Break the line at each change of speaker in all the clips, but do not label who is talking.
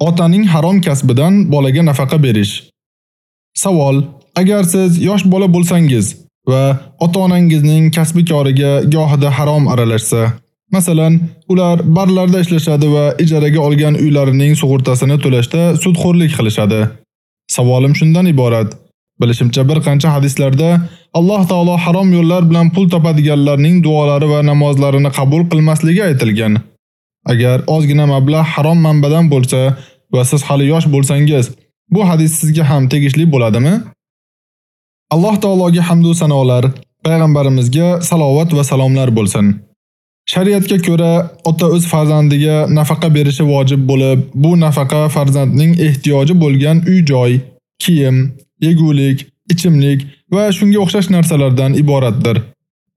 Otaning harom kasbidan bolaga nafaqa berish. Savol: Agar siz yosh bola bo'lsangiz va ota-onangizning kasbi koriga gohida harom aralashsa, masalan, ular barlarda ishlashadi va ijaraga olgan uylarining sug'urtasini to'lashda sudxo'rlik qilishadi. Savolim shundan iborat: Bilishimcha bir qancha hadislarda Alloh taolo harom yo'llar bilan pul topadiganlarning duolari va namozlarini qabul qilmasligi aytilgan. Agar ozgina mablag' harom manbadan bo'lsa va siz hali yosh bo'lsangiz, bu hadis sizga ham tegishli bo'ladimi? Alloh taologa hamd va sanolar, payg'ambarimizga salovat va salomlar bo'lsin. Shariatga ko'ra ota o'z farzandiga nafaqa berishi vojib bo'lib, bu nafaqa farzandning ehtiyoji bo'lgan uy-joy, kiyim, yegulik, ichimlik va shunga o'xshash narsalardan iboratdir.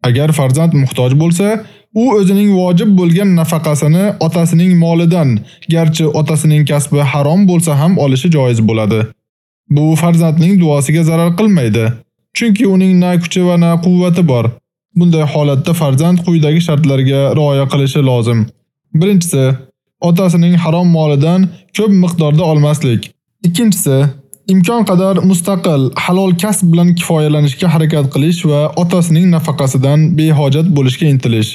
Agar farzand muhtoj bo'lsa, u o'zining vojib bo'lgan nafaqasini otasining molidan, garchi otasining kasbi harom bo'lsa ham olishi joiz bo'ladi. Bu farzandning duosiga zarar qilmaydi, chunki uning na kuchi va na quvvati bor. Bunday holatda farzand quyidagi shartlarga rioya qilishi lozim. Birinchisi, otasining harom molidan ko'p miqdorda olmaslik. Ikkinchisi, imkon qadar mustaqil, halol kasb bilan kifoyalanishga harakat qilish va otasining nafaqasidan behojat bo'lishga intilish.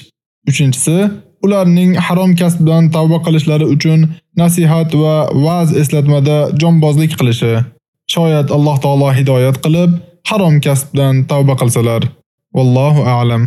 Uchinchisi, ularning harom kasbdan tavba qilishlari uchun nasihat va va'z eslatmada jonbozlik qilishi. Shoyat Alloh taolo hidoyat qilib, harom kasbdan tavba qilsalar. Vallohu a'lam.